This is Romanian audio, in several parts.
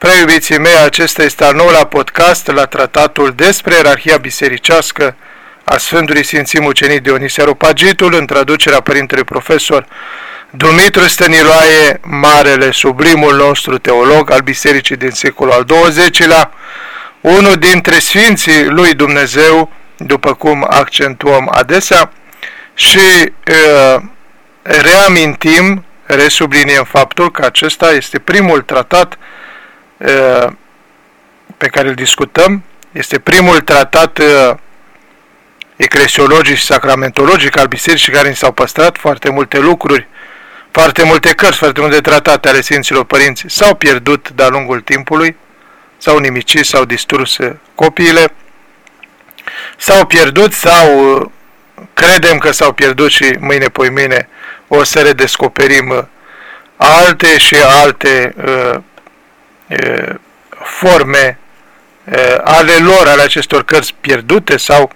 Preiubiții mei, acesta este al nouălea podcast la tratatul despre ierarhia bisericească a Sfântului Sfinții Mucenic Dionisia Ropagitul, în traducerea Părintelui Profesor Dumitru Stăniloae, marele, sublimul nostru teolog al bisericii din secolul al XX-lea, unul dintre Sfinții lui Dumnezeu, după cum accentuăm adesea, și uh, reamintim, resubliniem faptul că acesta este primul tratat pe care îl discutăm, este primul tratat eclesiologic și sacramentologic al bisericii care ni s-au păstrat foarte multe lucruri, foarte multe cărți, foarte multe tratate ale Sfinților Părinți. S-au pierdut de-a lungul timpului, s-au nimicit, s-au distrus copiile, s-au pierdut sau credem că s-au pierdut și mâine poimâine o să redescoperim alte și alte uh, forme ale lor, ale acestor cărți pierdute sau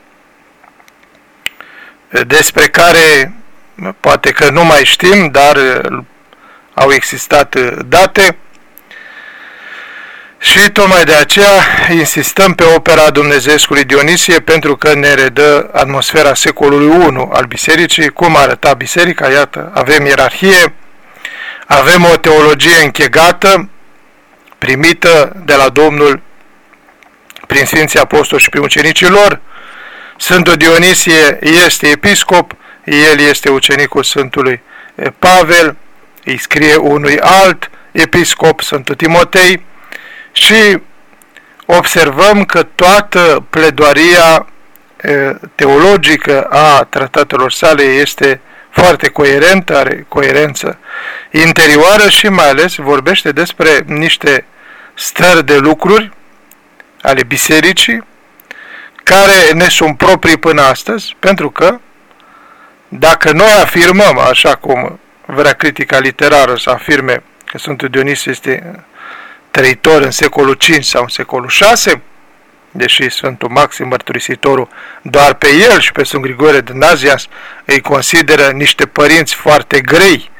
despre care poate că nu mai știm, dar au existat date. Și tocmai de aceea insistăm pe opera Dumnezeescului Dionisie pentru că ne redă atmosfera secolului I al bisericii, cum arăta biserica, iată, avem ierarhie, avem o teologie închegată, primită de la Domnul prin Sfinții Apostoli și prin ucenicii lor. Sfântul Dionisie este episcop, el este ucenicul Sfântului Pavel, îi scrie unui alt episcop, Sfântul Timotei, și observăm că toată pledoaria teologică a tratatelor sale este foarte coerentă, are coerență interioară și mai ales vorbește despre niște stări de lucruri ale bisericii care ne sunt proprii până astăzi, pentru că dacă noi afirmăm, așa cum vrea critica literară să afirme că Sfântul Dionis este trăitor în secolul 5 sau în secolul 6, deși Sfântul Maxim Mărturisitorul doar pe el și pe Sfânt Grigore de Nazias îi consideră niște părinți foarte grei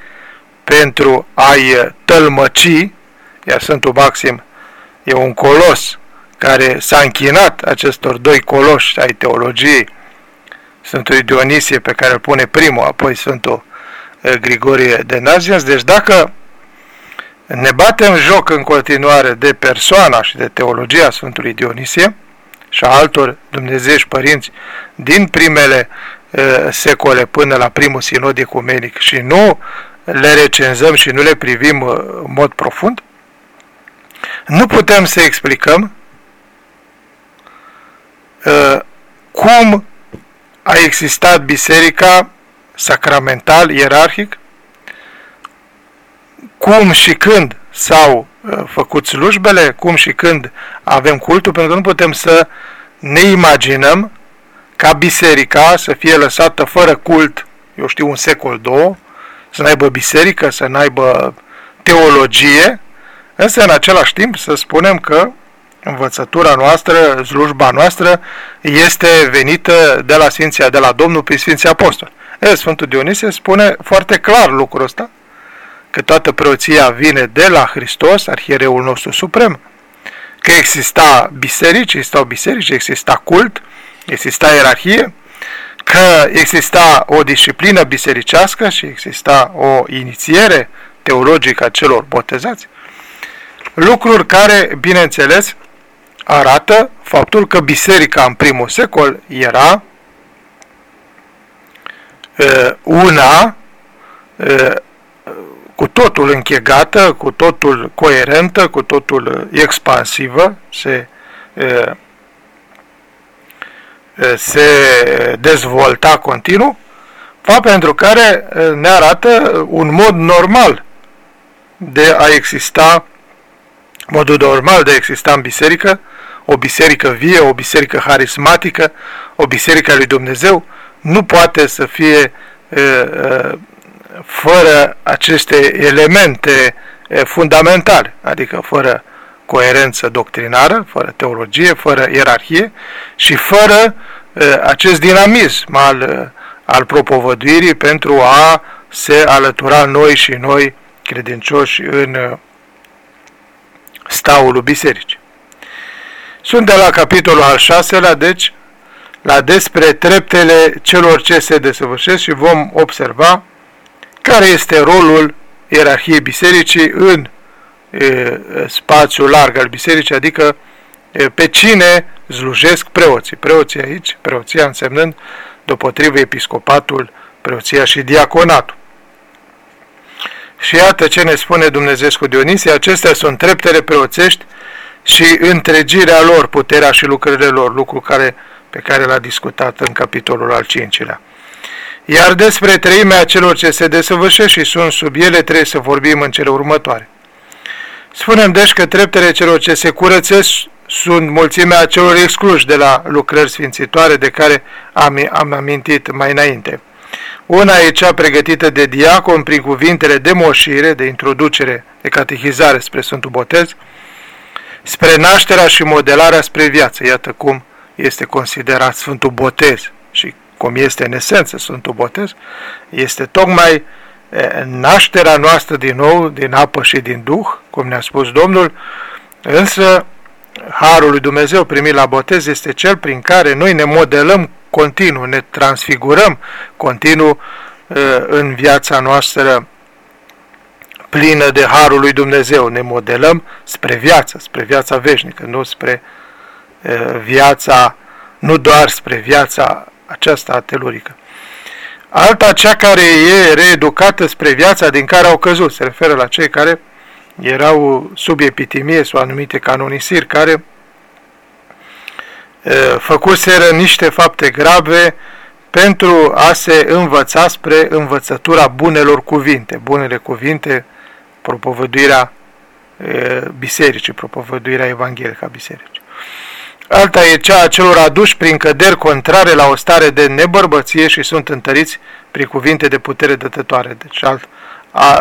pentru a-i tălmăci, iar Sfântul Maxim e un colos care s-a închinat acestor doi coloși ai teologiei, Sfântul Dionisie pe care îl pune primul, apoi Sfântul Grigorie de Nazians. Deci dacă ne batem joc în continuare de persoana și de teologia Sfântului Dionisie și a altor dumnezeiești părinți din primele uh, secole până la primul sinod ecumenic și nu le recenzăm și nu le privim uh, în mod profund, nu putem să explicăm uh, cum a existat biserica sacramental, ierarhic, cum și când s-au uh, făcut slujbele, cum și când avem cultul, pentru că nu putem să ne imaginăm ca biserica să fie lăsată fără cult, eu știu, un secol, două, să n-aibă biserică, să n-aibă teologie, însă în același timp să spunem că învățătura noastră, slujba noastră, este venită de la Sfinția, de la Domnul prin Sfinții Apostoli. E, Sfântul Dionisie spune foarte clar lucrul ăsta, că toată preoția vine de la Hristos, arhiereul nostru suprem, că exista biserici, existau biserici, exista cult, exista ierarhie, că exista o disciplină bisericească și exista o inițiere teologică a celor botezați, lucruri care, bineînțeles, arată faptul că biserica în primul secol era uh, una uh, cu totul închegată, cu totul coerentă, cu totul expansivă, se, uh, se dezvolta continuu, fapt pentru care ne arată un mod normal de a exista, modul normal de a exista în biserică, o biserică vie, o biserică harismatică, o biserică a lui Dumnezeu, nu poate să fie fără aceste elemente fundamentale, adică fără coerență doctrinară, fără teologie, fără ierarhie și fără acest dinamism al, al propovăduirii pentru a se alătura noi și noi credincioși în staulul bisericii. Sunt de la capitolul al șaselea, deci, la despre treptele celor ce se desăvârșesc și vom observa care este rolul ierarhiei bisericii în e, spațiul larg al bisericii, adică e, pe cine slujesc preoții. Preoții aici, preoția însemnând deopotrivă episcopatul, preoția și diaconatul. Și iată ce ne spune Dumnezeescu Dionisie, acestea sunt treptele preoțești și întregirea lor, puterea și lucrările lor, lucru care, pe care l-a discutat în capitolul al cincilea. Iar despre treimea celor ce se desăvârșesc și sunt sub ele, trebuie să vorbim în cele următoare. Spunem deci că treptele celor ce se curățesc sunt mulțimea celor excluși de la lucrări sfințitoare de care am, am amintit mai înainte. Una e cea pregătită de diacon prin cuvintele de moșire, de introducere, de catehizare spre Sfântul Botez, spre nașterea și modelarea spre viață. Iată cum este considerat Sfântul Botez și cum este în esență Sfântul Botez, este tocmai nașterea noastră din nou, din apă și din Duh, cum ne-a spus Domnul, însă Harul lui Dumnezeu primit la botez este cel prin care noi ne modelăm continuu, ne transfigurăm continuu în viața noastră plină de Harul lui Dumnezeu. Ne modelăm spre viață, spre viața veșnică, nu spre viața, nu doar spre viața aceasta telurică. Alta, cea care e reeducată spre viața din care au căzut, se referă la cei care erau sub epitimie sau anumite canonisiri, care făcuseră niște fapte grave pentru a se învăța spre învățătura bunelor cuvinte. Bunele cuvinte, propovăduirea bisericii, propovăduirea evanghelică a bisericii. Alta e cea a celor aduși prin căderi contrare la o stare de nebărbăție și sunt întăriți prin cuvinte de putere dătătoare. Deci alt,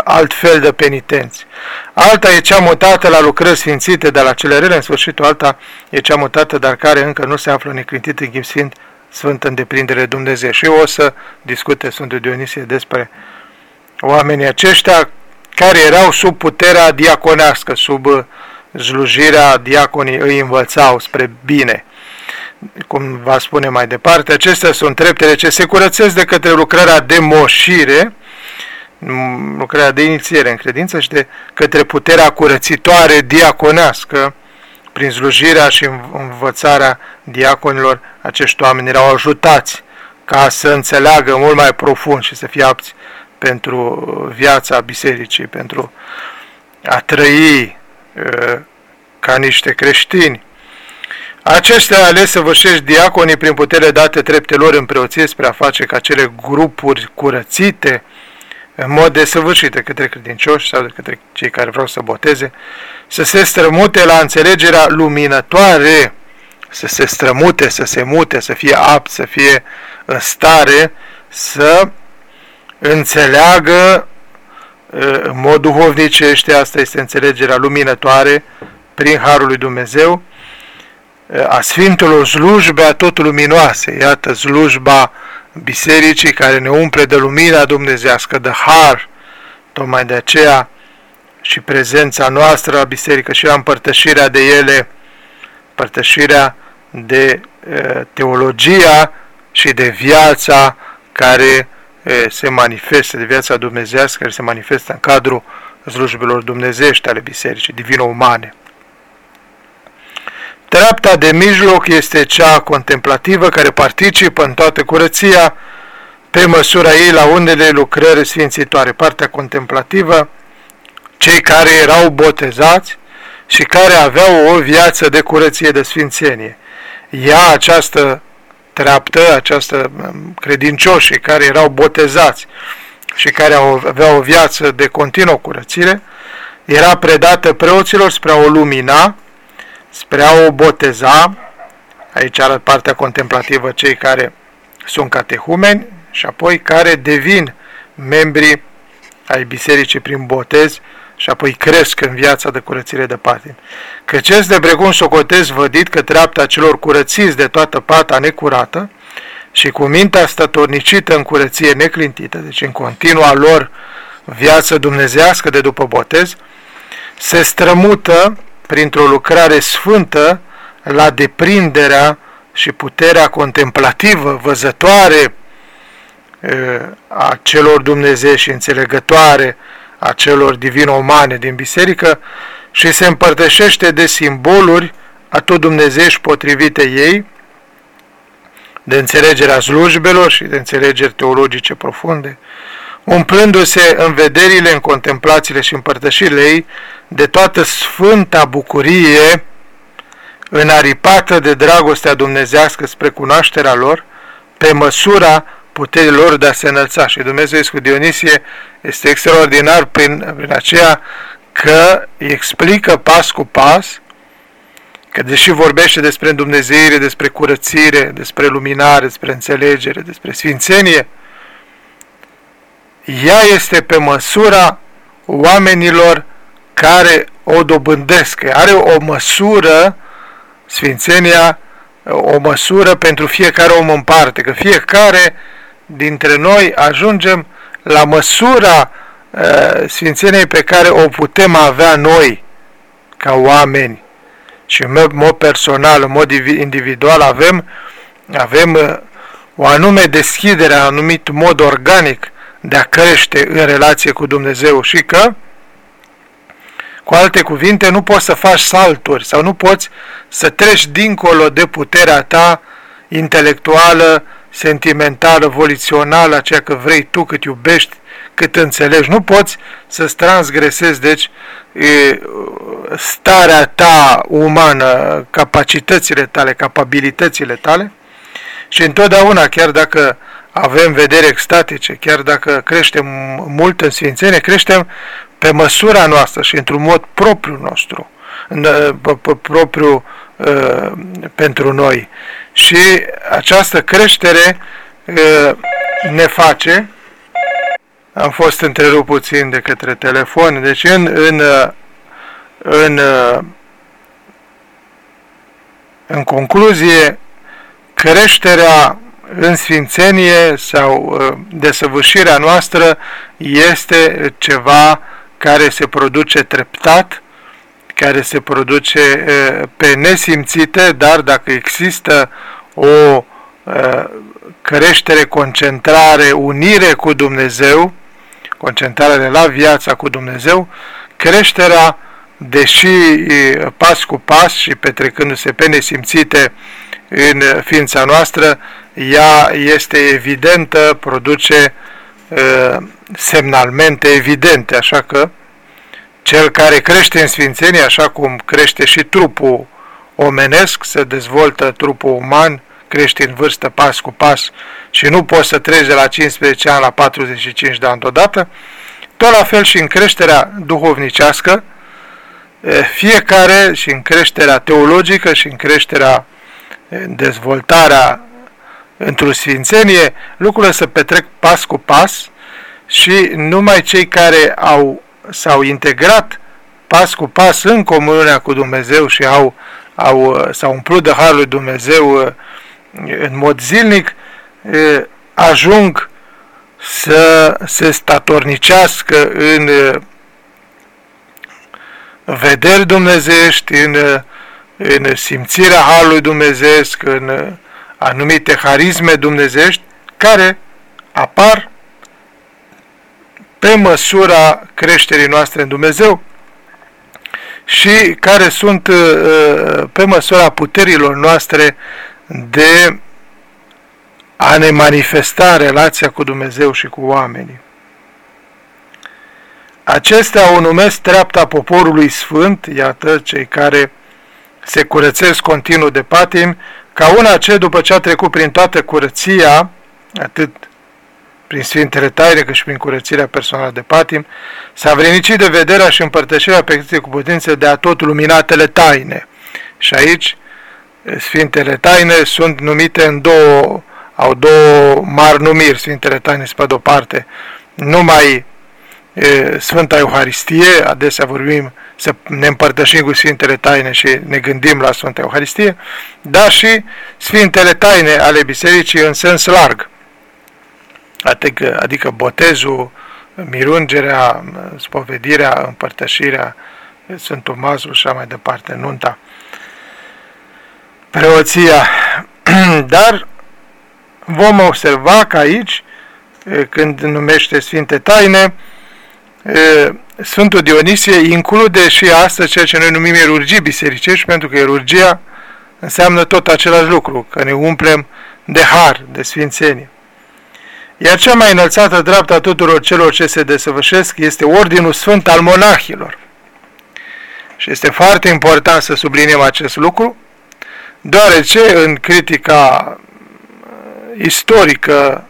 alt fel de penitenți. Alta e cea mutată la lucrări sfințite de la cele rele, în sfârșit alta e cea mutată, dar care încă nu se află neclintit în chip sfânt, sfânt în deprindere Dumnezeu. Și eu o să discute Sfântul Dionisie despre oamenii aceștia care erau sub puterea diaconească, sub slujirea diaconii îi învățau spre bine. Cum va spune mai departe, acestea sunt treptele ce se curățesc de către lucrarea de moșire, lucrarea de inițiere în credință și de către puterea curățitoare diaconească, prin slujirea și învățarea diaconilor, acești oameni erau ajutați ca să înțeleagă mult mai profund și să fie apți pentru viața bisericii, pentru a trăi ca niște creștini. Acestea ales să vășești diaconii prin putere date treptelor în preoție spre a face ca cele grupuri curățite, în mod desăvârșit de către credincioși sau de către cei care vreau să boteze, să se strămute la înțelegerea luminătoare, să se strămute, să se mute, să fie apt, să fie în stare să înțeleagă în mod duhovnicește, asta este înțelegerea luminătoare prin Harul lui Dumnezeu, a Sfintelor slujbe a tot luminoase, iată slujba bisericii care ne umple de lumina dumnezească, de har, tocmai de aceea și prezența noastră la biserică și la împărtășirea de ele, împărtășirea de e, teologia și de viața care e, se manifestă, de viața dumnezească care se manifestă în cadrul slujbelor dumnezești ale bisericii, divino-umane. Treapta de mijloc este cea contemplativă care participă în toată curăția pe măsura ei la undele lucrări sfințitoare. Partea contemplativă, cei care erau botezați și care aveau o viață de curăție de sfințenie. Ea, această treaptă, această um, credincioșii care erau botezați și care aveau o viață de continuă curățire, era predată preoților spre a o lumina, spre a o boteza, aici arăt partea contemplativă cei care sunt catehumeni și apoi care devin membri ai bisericii prin botez și apoi cresc în viața de curățire de patim. Căci de precum socotez vădit că treapta celor curățiți de toată pata necurată și cu mintea stătornicită în curăție neclintită, deci în continua lor viață dumnezească de după botez, se strămută printr-o lucrare sfântă la deprinderea și puterea contemplativă, văzătoare a celor Dumnezei și înțelegătoare a celor divino-umane din biserică și se împărtășește de simboluri a tot dumnezeiești potrivite ei, de înțelegerea slujbelor și de înțelegeri teologice profunde, umplându-se în vederile, în contemplațiile și împărtășirile ei de toată sfânta bucurie înaripată de dragostea dumnezească spre cunoașterea lor, pe măsura puterilor de a se înălța. Și Dumnezeu cu Dionisie este extraordinar prin, prin aceea că explică pas cu pas că deși vorbește despre Dumnezeire, despre curățire, despre luminare, despre înțelegere, despre sfințenie, ea este pe măsura oamenilor care o dobândesc. Are o măsură, sfințenia, o măsură pentru fiecare om în parte, că fiecare dintre noi ajungem la măsura uh, sfințeniei pe care o putem avea noi ca oameni și în mod personal, în mod individual avem, avem uh, o anume deschidere, un anumit mod organic de a crește în relație cu Dumnezeu și că, cu alte cuvinte, nu poți să faci salturi sau nu poți să treci dincolo de puterea ta intelectuală, sentimentală, volițională, aceea că vrei tu cât iubești, cât înțelegi. Nu poți să-ți transgresezi, deci, starea ta umană, capacitățile tale, capabilitățile tale și întotdeauna, chiar dacă avem vedere extatice, chiar dacă creștem mult în sfințenie, creștem pe măsura noastră și într-un mod propriu nostru, propriu uh, pentru noi. Și această creștere uh, ne face am fost întrerupt puțin de către telefon, deci în, în, în, în concluzie, creșterea în sfințenie sau uh, desăvârșirea noastră este ceva care se produce treptat, care se produce uh, pe nesimțite, dar dacă există o uh, creștere, concentrare, unire cu Dumnezeu, concentrarea la viața cu Dumnezeu, creșterea, deși pas cu pas și petrecându-se pe nesimțite în ființa noastră, ea este evidentă, produce semnalmente evidente, așa că cel care crește în sfințenie, așa cum crește și trupul omenesc, se dezvoltă trupul uman, crește în vârstă pas cu pas și nu poți să treci de la 15 ani la 45 de ani deodată, tot la fel și în creșterea duhovnicească, fiecare și în creșterea teologică și în creșterea, în dezvoltarea într-o sfințenie, lucrurile se petrec pas cu pas și numai cei care au, s-au integrat pas cu pas în comuniunea cu Dumnezeu și au, au, s-au umplut de Harul lui Dumnezeu în mod zilnic ajung să se statornicească în vederi dumnezești, în, în simțirea Harului Dumnezeesc, în anumite harisme dumnezești, care apar pe măsura creșterii noastre în Dumnezeu și care sunt pe măsura puterilor noastre de a ne manifesta relația cu Dumnezeu și cu oamenii. Acestea o numesc treapta poporului sfânt, iată, cei care se curățesc continuu de patim, ca una ce, după ce a trecut prin toată curăția, atât prin Sfintele Taine, cât și prin curățirea personală de patim, s-a vrenicit de vederea și împărtășirea pe cu putință de a tot luminatele taine. Și aici Sfintele Taine sunt numite în două, au două mari numiri, Sfintele Taine pe de-o parte, numai e, Sfânta Euharistie, adesea vorbim să ne împărtășim cu Sfintele Taine și ne gândim la Sfânta Euharistie, dar și Sfintele Taine ale Bisericii în sens larg, adică, adică botezul, mirungerea, spovedirea, împărtășirea sunt Tomazul și așa mai departe, nunta, preoția. Dar vom observa că aici, când numește Sfinte Taine, Sfântul Dionisie include și astăzi ceea ce noi numim erurgii bisericești, pentru că erurgia înseamnă tot același lucru, că ne umplem de har, de sfințenie. Iar cea mai înălțată dreaptă a tuturor celor ce se desăvârșesc este Ordinul Sfânt al monahilor. Și este foarte important să subliniem acest lucru, deoarece în critica uh, istorică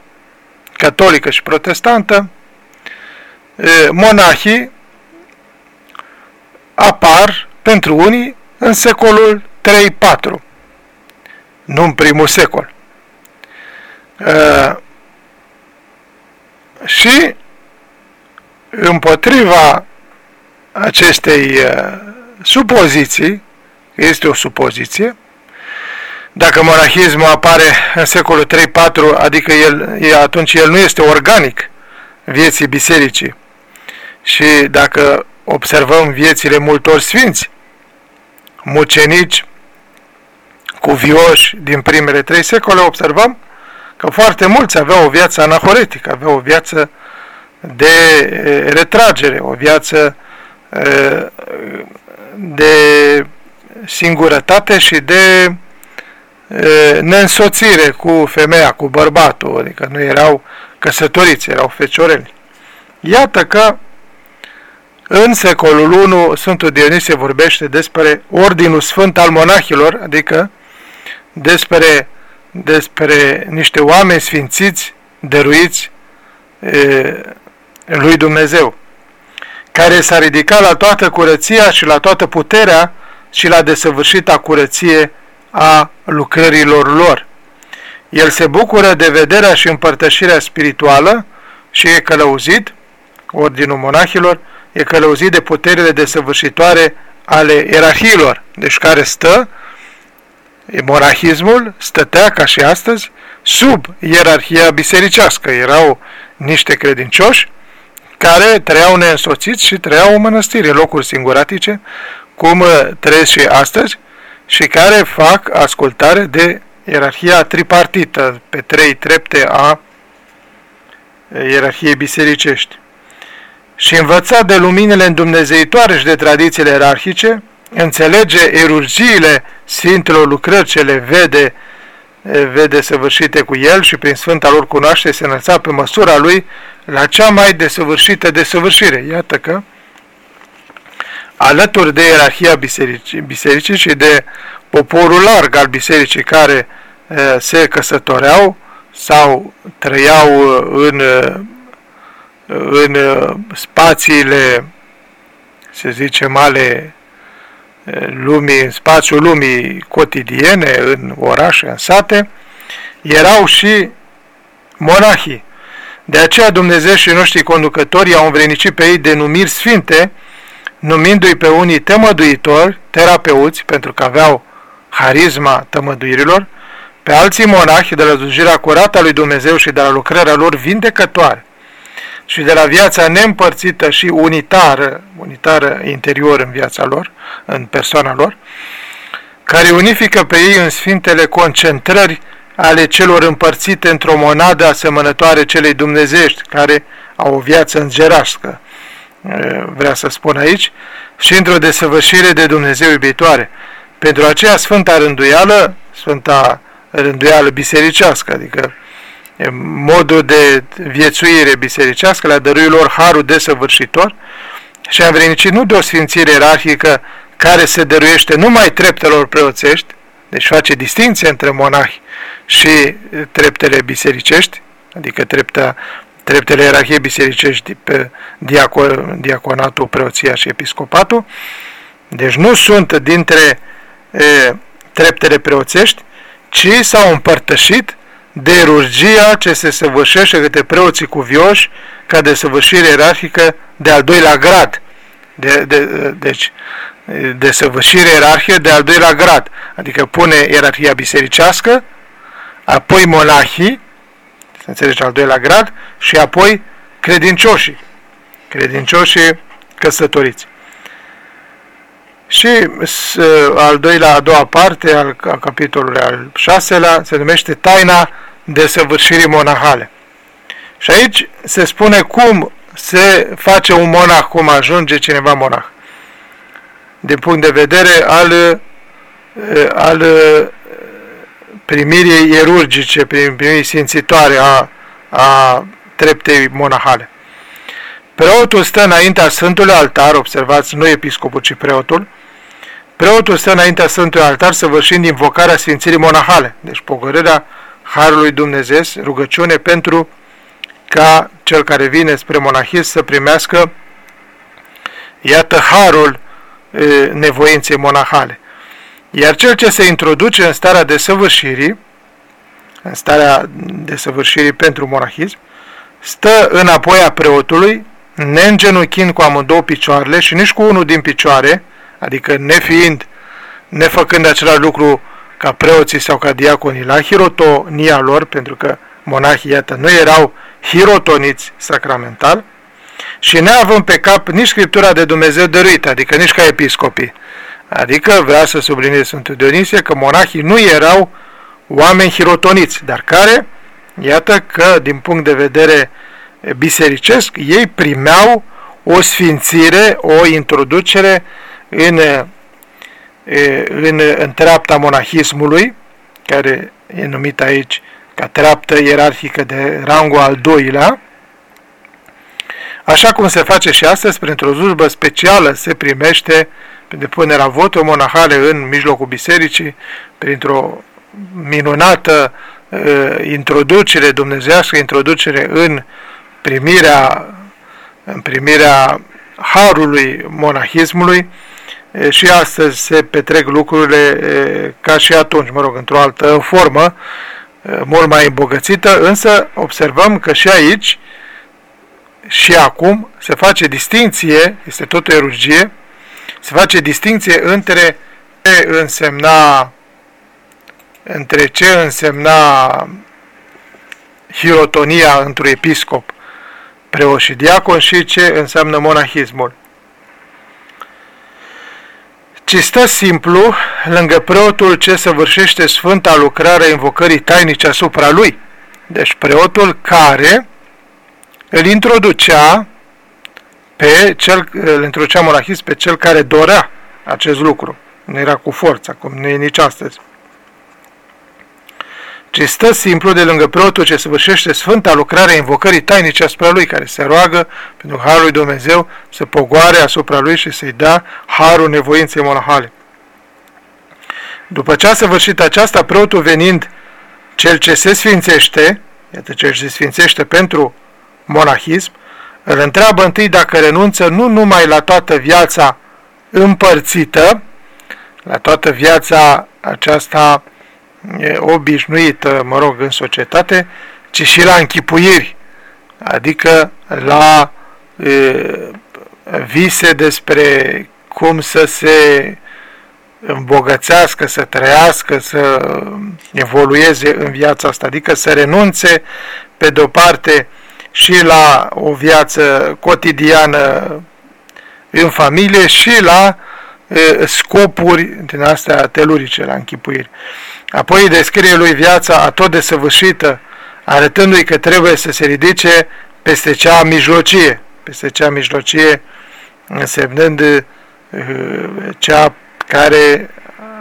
catolică și protestantă, uh, monahii apar pentru unii în secolul 3-4, nu în primul secol. Uh, și împotriva acestei uh, supoziții, este o supoziție, dacă monahismul apare în secolul 3-4, adică el, atunci el nu este organic vieții bisericii. Și dacă observăm viețile multor sfinți, mucenici, cuvioși din primele trei secole, observăm că foarte mulți aveau o viață anahoretică, aveau o viață de retragere, o viață de singurătate și de neînsoțire cu femeia, cu bărbatul, adică nu erau căsătoriți, erau fecioreni. Iată că în secolul I Sfântul Dionisie vorbește despre Ordinul Sfânt al monahilor, adică despre despre niște oameni sfințiți, dăruiți e, lui Dumnezeu, care s-a ridicat la toată curăția și la toată puterea și la desăvârșita curăție a lucrărilor lor. El se bucură de vederea și împărtășirea spirituală și e călăuzit, ordinul monahilor, e călăuzit de puterile desăvârșitoare ale ierarhiilor, deci care stă morahismul stătea, ca și astăzi, sub ierarhia bisericească. Erau niște credincioși care trăiau neînsoțiți și trăiau în mănăstire, locuri singuratice, cum trăiesc și astăzi, și care fac ascultare de ierarhia tripartită, pe trei trepte a ierarhiei bisericești. Și învățat de luminile îndumnezeitoare și de tradițiile ierarhice, înțelege erurgiile Sfintelor lucrări ce le vede, vede săvârșite cu el și prin Sfânta lor cunoaște se înălța pe măsura lui la cea mai desăvârșită desăvârșire. Iată că alături de ierarhia bisericii, bisericii și de poporul larg al bisericii care se căsătoreau sau trăiau în, în spațiile, să zicem, ale lumii, în spațiul lumii cotidiene, în orașe, în sate, erau și monahii. De aceea Dumnezeu și noștri conducători au învrenicit pe ei denumiri sfinte, numindu-i pe unii tămăduitori, terapeuți, pentru că aveau harisma tămăduirilor, pe alții monahi de la slujirea curată a lui Dumnezeu și de la lucrarea lor vindecătoare și de la viața neîmpărțită și unitară, unitară interior în viața lor, în persoana lor, care unifică pe ei în sfintele concentrări ale celor împărțite într-o monadă asemănătoare celei dumnezești, care au o viață îngerească, vrea să spun aici, și într-o desăvârșire de Dumnezeu iubitoare. Pentru aceea Sfânta Rânduială, Sfânta Rânduială bisericească, adică modul de viețuire bisericească, la dăruilor harul desăvârșitor. Și am vrenicit nu de o sfințire ierarhică care se dăruiește numai treptelor preoțești, deci face distinție între monahi și treptele bisericești, adică trepta, treptele ierarhiei bisericești pe diacon, diaconatul, preoția și episcopatul, deci nu sunt dintre e, treptele preoțești, ci s-au împărtășit de rugia ce se săvârșește către preoții cuvioși ca de săvârșire ierarhică de al doilea grad. De, de, deci, de săvârșire ierarhică de al doilea grad, adică pune ierarhia bisericească, apoi monahii, să înțelegi al doilea grad, și apoi credincioșii, credincioșii căsătoriți. Și al doilea, a doua parte al capitolului al șaselea se numește Taina desăvârșirii monahale. Și aici se spune cum se face un monah, cum ajunge cineva monah. Din punct de vedere al, al primirii ierurgice, primirii simțitoare a, a treptei monahale. Preotul stă înaintea Sfântului Altar, observați, nu episcopul, ci preotul, Preotul stă înaintea Sfântului Altar săvârșind invocarea Sfințirii Monahale, deci pogorârea Harului Dumnezeu, rugăciune pentru ca cel care vine spre monahism să primească, iată, Harul e, nevoinței monahale. Iar cel ce se introduce în starea de săvârșirii, în starea de săvârșirii pentru monahism, stă înapoi a preotului, neîngenuchind cu amândouă picioarele și nici cu unul din picioare, adică nefiind, nefăcând același lucru ca preoții sau ca diaconii la hirotonia lor, pentru că monahii, iată, nu erau hirotoniți sacramental, și neavând pe cap nici Scriptura de Dumnezeu dăruită, adică nici ca episcopii. Adică vrea să sublinieze Sfântul Dionisie că monahii nu erau oameni hirotoniți, dar care, iată că din punct de vedere bisericesc, ei primeau o sfințire, o introducere în, în, în treapta monahismului, care e numit aici ca treaptă ierarhică de rangul al doilea, așa cum se face și astăzi, printr-o slujbă specială se primește depunerea votului monahale în mijlocul bisericii, printr-o minunată uh, introducere dumnezească, introducere în primirea, în primirea harului monahismului, și astăzi se petrec lucrurile ca și atunci, mă rog, într-o altă formă, mult mai îmbogățită, însă observăm că și aici și acum se face distinție, este tot o erugie, se face distinție între ce însemna între ce însemna hirotonia într-un episcop, preot și diacon și ce înseamnă monahismul ci stă simplu lângă preotul ce săvârșește sfânta lucrare invocării tainice asupra lui. Deci preotul care îl introducea pe cel, îl introducea monahist pe cel care dorea acest lucru. Nu era cu forța, cum nu e nici astăzi ci stă simplu de lângă preotul ce săvârșește sfânta lucrare invocării tainice asupra lui, care se roagă pentru Harul lui Dumnezeu să pogoare asupra lui și să-i dea Harul nevoinței monahale. După ce a săvârșit aceasta, preotul venind cel ce se sfințește, iată cel ce se sfințește pentru monahism, îl întreabă întâi dacă renunță nu numai la toată viața împărțită, la toată viața aceasta obișnuită, mă rog, în societate, ci și la închipuiri, adică la e, vise despre cum să se îmbogățească, să trăiască, să evolueze în viața asta, adică să renunțe pe de-o parte și la o viață cotidiană în familie și la e, scopuri din astea telurice, la închipuiri. Apoi descrie lui viața tot desăvârșită, arătându-i că trebuie să se ridice peste cea mijlocie, peste cea mijlocie însemnând uh, cea care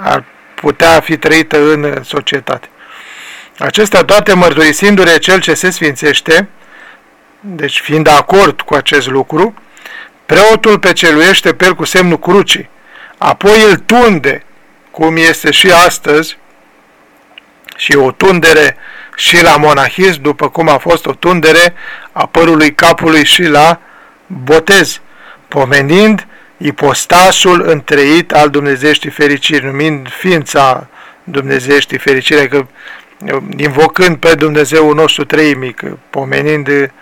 ar putea fi trăită în societate. Acestea toate mărturisindu-le cel ce se sfințește, deci fiind de acord cu acest lucru, preotul peceluiește pe el cu semnul crucii, apoi îl tunde, cum este și astăzi, și o tundere și la monahism, după cum a fost o tundere a părului capului și la botez, pomenind ipostasul întreit al Dumnezeieștii fericiri, numind ființa Dumnezeieștii fericire, că invocând pe Dumnezeu nostru treimic, pomenind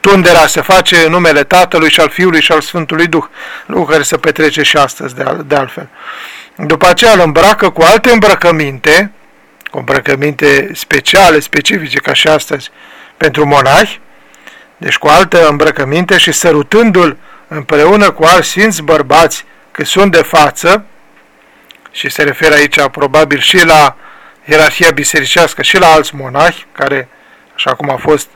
tunderea se face în numele Tatălui și al Fiului și al Sfântului Duh, lucru care se petrece și astăzi de, de altfel. După aceea îl îmbracă cu alte îmbrăcăminte, cu îmbrăcăminte speciale, specifice, ca și astăzi, pentru monahi, deci cu altă îmbrăcăminte și sărutându-l împreună cu alți sfinți bărbați că sunt de față, și se referă aici probabil și la ierarhia bisericească și la alți monahi, care, așa cum a fost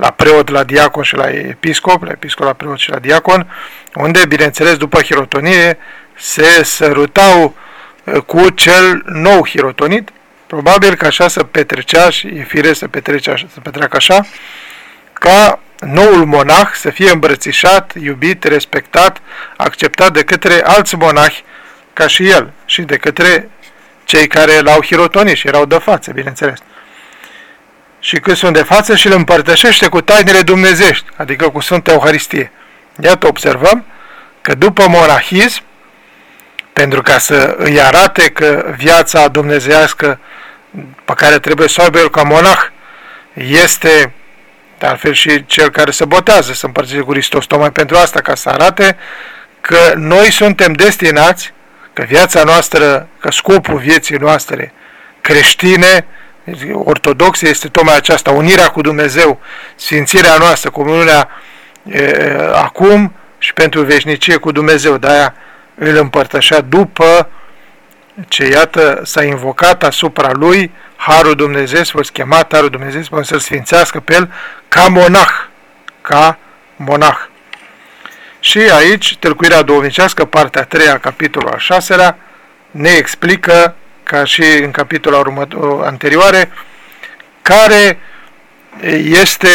la preot, la diacon și la episcop, la episcop, la preot și la diacon, unde, bineînțeles, după hirotonie, se sărutau uh, cu cel nou hirotonit, probabil că așa să petrecea și e fire să, petrece așa, să petreacă așa, ca noul monah să fie îmbrățișat, iubit, respectat, acceptat de către alți monahi ca și el și de către cei care l-au hirotonit și erau de față, bineînțeles. Și când sunt de față și îl împărtășește cu tainele dumnezești, adică cu Sfânta Euharistie. Iată, observăm că după monahism, pentru ca să îi arate că viața dumnezească pe care trebuie să o aibă el ca monah este de altfel și cel care se botează să împărțește cu Hristos, tocmai pentru asta, ca să arate că noi suntem destinați, că viața noastră, că scopul vieții noastre creștine, ortodoxe este tocmai aceasta, unirea cu Dumnezeu, sfințirea noastră, comuniunea e, acum și pentru veșnicie cu Dumnezeu, de-aia îl împărtășea după ce, iată, s-a invocat asupra lui Harul Dumnezeu, fost chemat Harul Dumnezeu, pentru să-l sfințească pe el ca monah, ca monah. Și aici, tâlcuirea duhovnicească, partea a treia, capitolul al șaselea, ne explică, ca și în capitolul anterioare, care este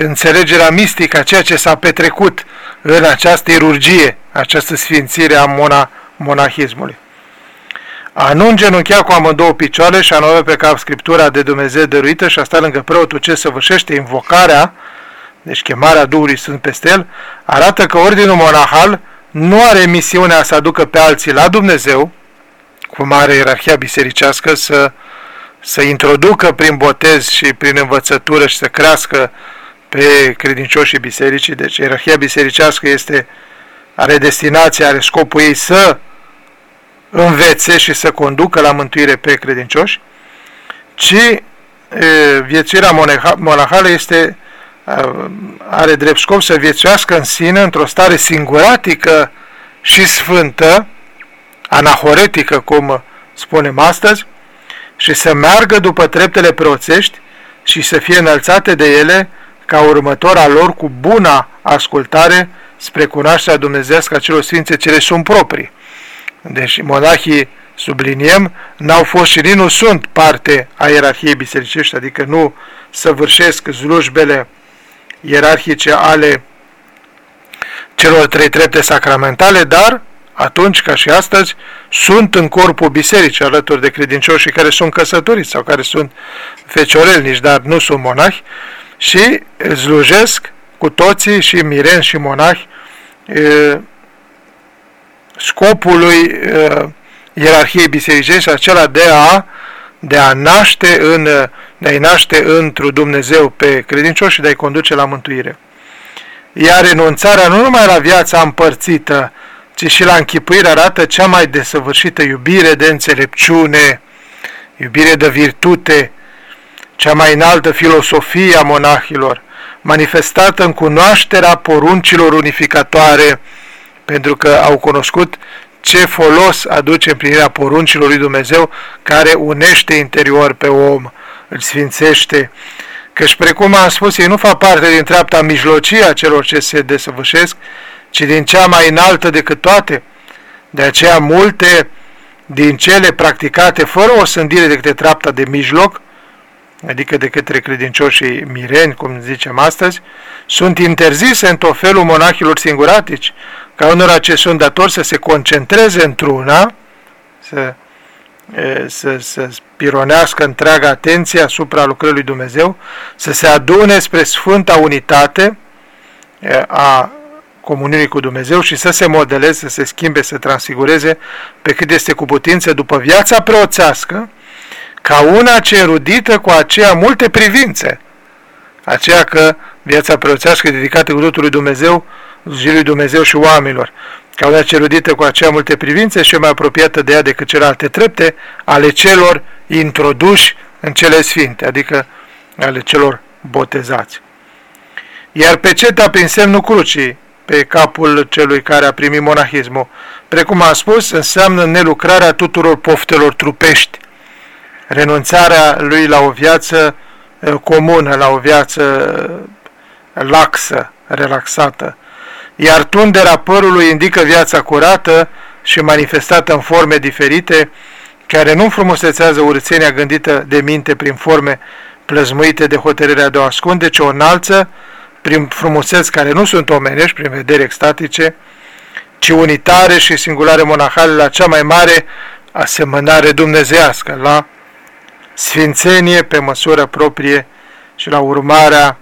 înțelegerea mistică a ceea ce s-a petrecut în această irurgie, această sfințire a mona, monahismului. A nu îngenunchea cu amândouă picioare și a nu pe cap Scriptura de Dumnezeu dăruită și a sta lângă preotul ce săvârșește invocarea, deci chemarea Duhului Sfânt peste el, arată că ordinul monahal nu are misiunea să aducă pe alții la Dumnezeu, cum are ierarhia bisericească, să, să introducă prin botez și prin învățătură și să crească pe credincioșii bisericii. Deci ierarhia bisericească este, are destinația, are scopul ei să învețe și să conducă la mântuire pe credincioși, ci e, viețuirea monahală este, are drept scop să viețuiască în sine într-o stare singuratică și sfântă, anahoretică, cum spunem astăzi, și să meargă după treptele preoțești și să fie înălțate de ele ca următor lor cu buna ascultare spre cunoașterea dumnezească a celor sfințe cele sunt proprii. Deci monahii, subliniem, n-au fost și nici nu sunt parte a ierarhiei bisericești, adică nu săvârșesc slujbele ierarhice ale celor trei trepte sacramentale, dar atunci, ca și astăzi, sunt în corpul bisericii alături de credincioșii care sunt căsătoriți sau care sunt feciorelnici, dar nu sunt monahi, și slujesc cu toții și mireni și monahi scopului uh, ierarhiei bisericești, acela de a, de a naște în, de a naște într Dumnezeu pe credincioși și de a-i conduce la mântuire. Iar renunțarea nu numai la viața împărțită, ci și la închipuire arată cea mai desăvârșită iubire de înțelepciune, iubire de virtute, cea mai înaltă filosofie a monahilor, manifestată în cunoașterea poruncilor unificatoare, pentru că au cunoscut ce folos aduce împlinirea poruncilor lui Dumnezeu care unește interior pe om, îl sfințește, căci precum am spus, ei nu fac parte din treapta mijlocie a celor ce se desăvârșesc, ci din cea mai înaltă decât toate. De aceea multe din cele practicate fără o sândire de către treapta de mijloc, adică de către credincioșii mireni, cum zicem astăzi, sunt interzise în tot felul monahilor singuratici, ca unora ce sunt datori să se concentreze într-una, să, să, să spironească întreaga atenție asupra lucrării lui Dumnezeu, să se adune spre Sfânta Unitate a comuniunii cu Dumnezeu și să se modeleze, să se schimbe, să transfigureze pe cât este cu putință după viața preoțească, ca una ce erudită cu aceea multe privințe, aceea că viața preoțească dedicată cu totul lui Dumnezeu slujirii lui Dumnezeu și oamenilor, ca una cerudită cu aceea multe privințe și mai apropiată de ea decât celelalte trepte ale celor introduși în cele sfinte, adică ale celor botezați. Iar peceta prin semnul crucii, pe capul celui care a primit monahismul. Precum am spus, înseamnă nelucrarea tuturor poftelor trupești, renunțarea lui la o viață eh, comună, la o viață laxă, relaxată. Iar tunderea părului indică viața curată și manifestată în forme diferite, care nu frumusețează urțenia gândită de minte prin forme plăzmuite de hotărârea de o ascunde, ci o înalță prin frumuseți care nu sunt omenești, prin vedere extatice, ci unitare și singulare monahale la cea mai mare asemănare dumnezească, la sfințenie pe măsură proprie și la urmarea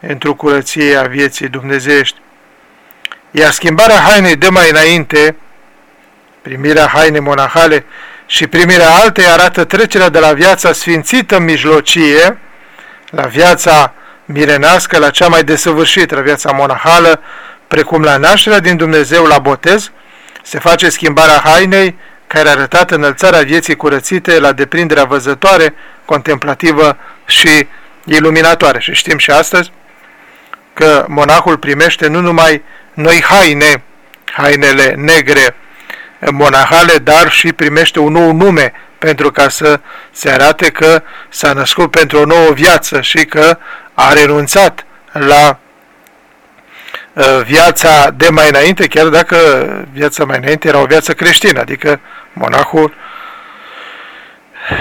într-o curăție a vieții dumnezeiești. Iar schimbarea hainei de mai înainte, primirea hainei monahale și primirea altei arată trecerea de la viața sfințită în mijlocie la viața mirenească, la cea mai desăvârșită, la viața monahală, precum la nașterea din Dumnezeu la botez, se face schimbarea hainei care a arătat înălțarea vieții curățite la deprinderea văzătoare, contemplativă și iluminatoare. Și știm și astăzi că monahul primește nu numai noi haine, hainele negre monahale, dar și primește un nou nume pentru ca să se arate că s-a născut pentru o nouă viață și că a renunțat la uh, viața de mai înainte, chiar dacă viața mai înainte era o viață creștină, adică monahul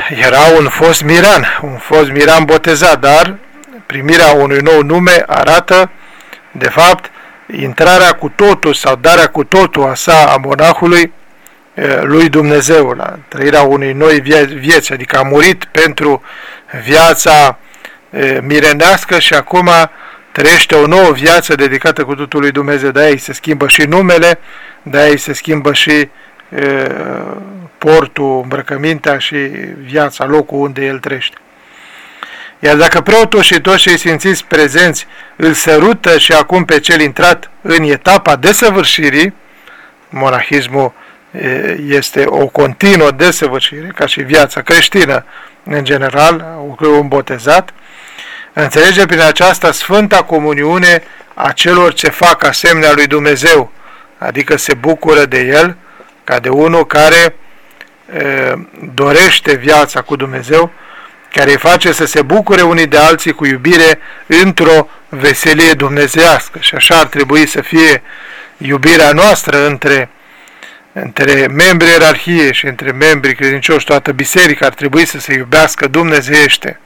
era un fost miran, un fost miran botezat, dar primirea unui nou nume arată, de fapt, intrarea cu totul sau darea cu totul a sa a monahului lui Dumnezeu, la trăirea unei noi vieți, adică a murit pentru viața mirenească și acum trăiește o nouă viață dedicată cu totul lui Dumnezeu. De-aia îi se schimbă și numele, de-aia îi se schimbă și portul, îmbrăcămintea și viața, locul unde el trăiește. Iar dacă preotul și toți cei simțiți prezenți îl sărută și acum pe cel intrat în etapa desăvârșirii, monahismul este o continuă desăvârșire, ca și viața creștină în general, un botezat, înțelege prin aceasta Sfânta Comuniune a celor ce fac asemenea lui Dumnezeu, adică se bucură de El, ca de unul care e, dorește viața cu Dumnezeu, care îi face să se bucure unii de alții cu iubire într-o veselie dumnezească. Și așa ar trebui să fie iubirea noastră între între membrii ierarhiei și între membrii credincioși, toată biserica ar trebui să se iubească dumnezeiește,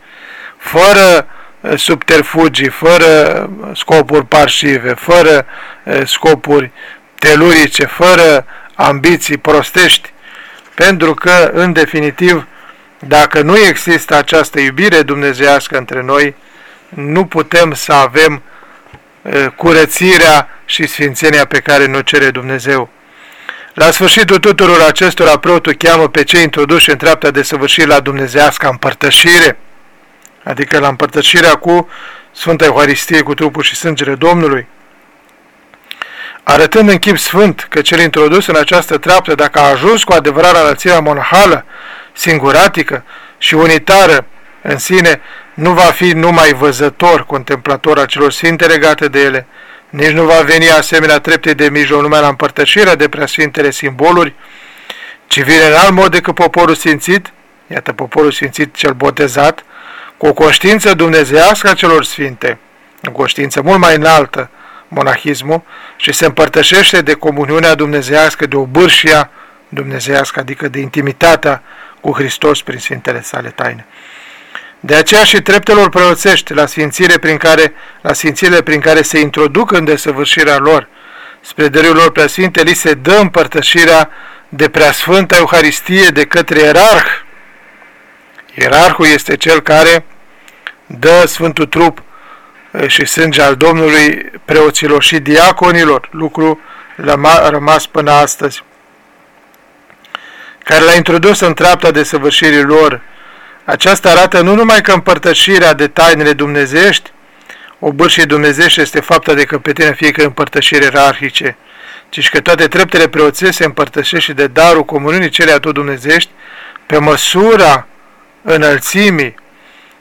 fără eh, subterfugii, fără eh, scopuri parșive, fără eh, scopuri telurice, fără ambiții prostești, pentru că, în definitiv, dacă nu există această iubire dumnezească între noi, nu putem să avem curățirea și sfințenia pe care ne cere Dumnezeu. La sfârșitul tuturor acestora, preotul cheamă pe cei introduși în treapta de săvârșire la dumnezească împărtășire, adică la împărtășirea cu Sfânta Euharistie, cu trupul și sângele Domnului. Arătând în chip sfânt că cel introdus în această treaptă, dacă a ajuns cu adevărat la înălțirea monahală, singuratică și unitară în sine, nu va fi numai văzător, contemplator a celor sfinte legate de ele, nici nu va veni asemenea trepte de mijloc numai la împărtășirea de preasfintele simboluri, ci vine în alt mod decât poporul sfințit, iată poporul sfințit cel botezat, cu o conștiință dumnezească a celor sfinte, o conștiință mult mai înaltă, monahismul, și se împărtășește de comuniunea dumnezească, de obârșia dumnezească, adică de intimitatea cu Hristos prin Sfintele sale taine. De aceea și treptelor preoțești la sfințire prin care, la sfințire prin care se introduc în desăvârșirea lor, spre dăriul lor preasfinte, li se dă împărtășirea de preasfântă Euharistie de către ierarh. Ierarhul este cel care dă Sfântul Trup și sânge al Domnului preoților și diaconilor, lucru rămas până astăzi, care l-a introdus în treapta de săvârșirii lor, aceasta arată nu numai că împărtășirea de tainele dumnezești, o bârșie dumnezeiești este fapta de căpetenie în fiecare împărtășire ierarhice, ci și că toate treptele preoțești se împărtășește de darul comuniunii cele tot dumnezești pe măsura înălțimii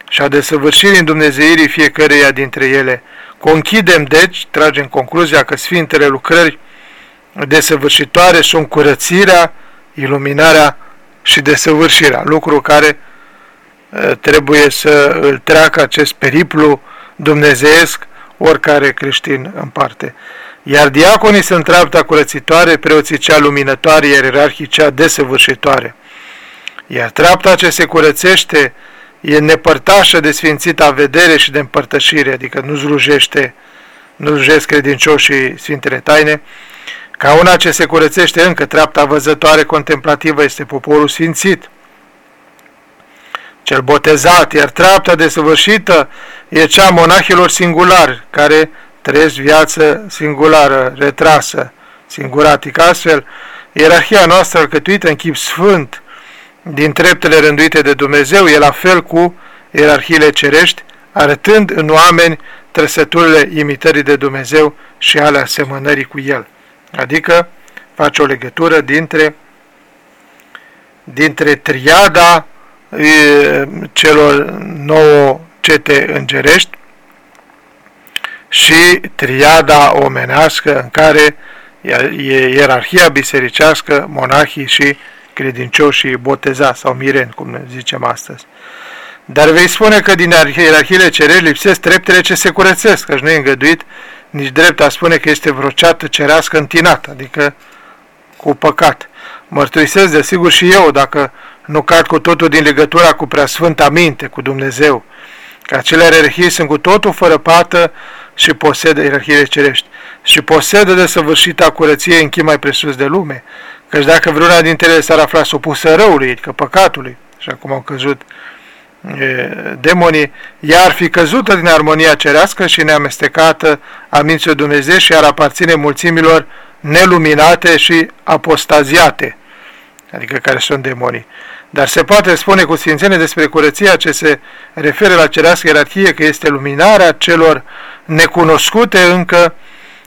și a desăvârșirii în dumnezeirii fiecăreia dintre ele, Conchidem, deci, tragem concluzia că Sfintele lucrări desăvârșitoare sunt curățirea, iluminarea și desăvârșirea, lucru care trebuie să îl treacă acest periplu dumnezeiesc oricare creștin în parte. Iar diaconii sunt treapta curățitoare, preoții cea luminătoare, iar ierarhii cea desăvârșitoare. Iar treapta ce se curățește e nepărtașă de sfințita vedere și de împărtășire, adică nu zlujește, nu zlujesc credincioșii Sfintele Taine, ca una ce se curățește încă, treapta văzătoare contemplativă este poporul sfințit, cel botezat, iar treapta desăvârșită e cea a monahilor singulari, care trăiesc viață singulară, retrasă, singuratică. Astfel, ierarhia noastră alcătuită în chip sfânt din treptele rânduite de Dumnezeu e la fel cu ierarhiile cerești, arătând în oameni trăsăturile imitării de Dumnezeu și ale asemănării cu El. Adică face o legătură dintre, dintre triada celor nouă cete îngerești și triada omenească în care e ierarhia bisericească, monahii și credincioșii botezați sau mireni, cum ne zicem astăzi. Dar vei spune că din ierarhiile cerești lipsesc treptele ce se curățesc, că nu e îngăduit nici drept a spune că este vreo ceată cerească întinată, adică cu păcat. Mărturisesc de sigur și eu, dacă nu cad cu totul din legătura cu preasfânta minte, cu Dumnezeu, că acele ierarhii sunt cu totul fără pată și posedă ierarhiile cerești și posedă de săvârșita curăție în chim mai presus de lume, căci dacă vreuna dintre ele s-ar afla supusă răului, adică păcatului, și acum au căzut e, demonii, ea ar fi căzută din armonia cerească și neamestecată a minții Dumnezeu și ar aparține mulțimilor neluminate și apostaziate, adică care sunt demonii. Dar se poate spune cu sfințenie despre curăția ce se referă la cerească ierarhie că este luminarea celor necunoscute încă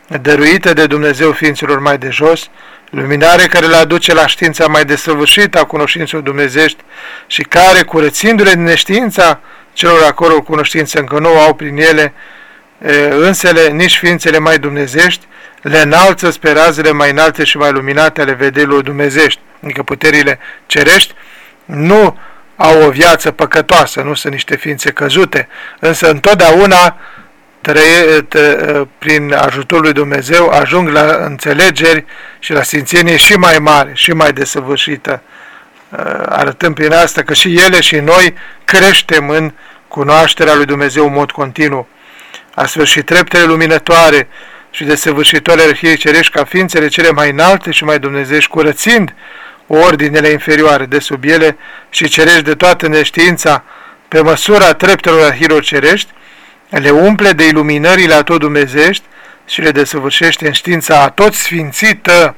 dăruită de Dumnezeu ființelor mai de jos, luminare care le aduce la știința mai desăvârșită a cunoștințelor dumnezești și care, curățindu-le din neștiința celor acolo cunoștință încă nu au prin ele, însele, nici ființele mai dumnezești, le înalță sperazele mai înalte și mai luminate ale vederilor dumnezești, adică puterile cerești, nu au o viață păcătoasă, nu sunt niște ființe căzute, însă întotdeauna trăie, prin ajutorul lui Dumnezeu ajung la înțelegeri și la simțenie și mai mare, și mai desăvârșită, arătând prin asta că și ele și noi creștem în cunoașterea lui Dumnezeu în mod continuu. Astfel și treptele luminătoare și desăvârșitoare ale cerești ca ființele cele mai înalte și mai dumnezești, curățind ordinele inferioare de sub ele și cerești de toată neștiința pe măsura treptelor arhilor cerești, le umple de iluminările a tot dumnezești și le desăvârșește în știința a tot sfințită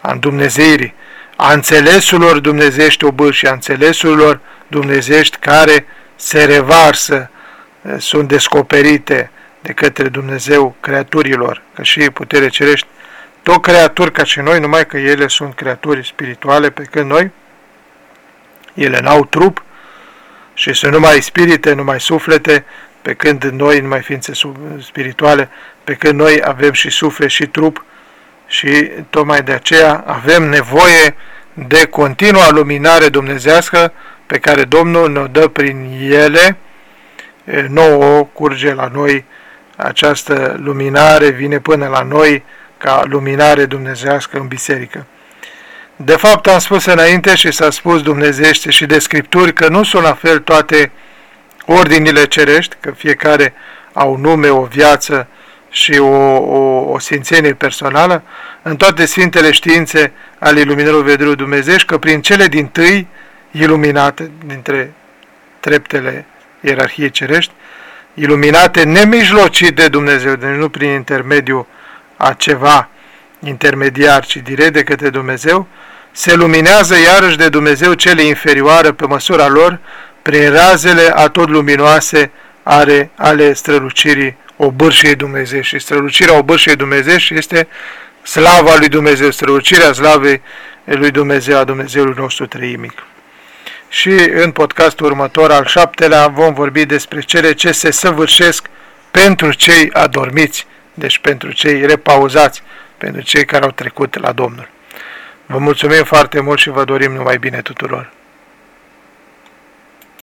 a Dumnezeirii, a înțelesurilor dumnezești obâși și a înțelesurilor dumnezești care se revarsă, sunt descoperite de către Dumnezeu creaturilor, că și putere cerești tot creaturi ca și noi, numai că ele sunt creaturi spirituale, pe când noi, ele n-au trup și sunt numai spirite, numai suflete, pe când noi, numai ființe spirituale, pe când noi avem și suflet și trup și tocmai de aceea avem nevoie de continua luminare dumnezească pe care Domnul ne dă prin ele, nouă curge la noi această luminare, vine până la noi, ca luminare dumnezească în biserică. De fapt, am spus înainte și s-a spus dumnezește și de scripturi că nu sunt la fel toate ordinile cerești, că fiecare au nume, o viață și o, o, o sfințenie personală, în toate sfintele științe ale iluminării vederii dumnezești, că prin cele din tâi iluminate dintre treptele ierarhiei cerești, iluminate nemijlocit de Dumnezeu, deci nu prin intermediul a ceva intermediar, ci direct de către Dumnezeu, se luminează iarăși de Dumnezeu cele inferioare pe măsura lor, prin razele atot luminoase are ale strălucirii obârșiei Dumnezeu. Și strălucirea obârșiei Dumnezeu este slava lui Dumnezeu, strălucirea slavei lui Dumnezeu, a Dumnezeului nostru treimic. Și în podcastul următor, al șaptelea, vom vorbi despre cele ce se săvârșesc pentru cei adormiți, deci pentru cei repauzați, pentru cei care au trecut la Domnul. Vă mulțumim foarte mult și vă dorim numai bine tuturor!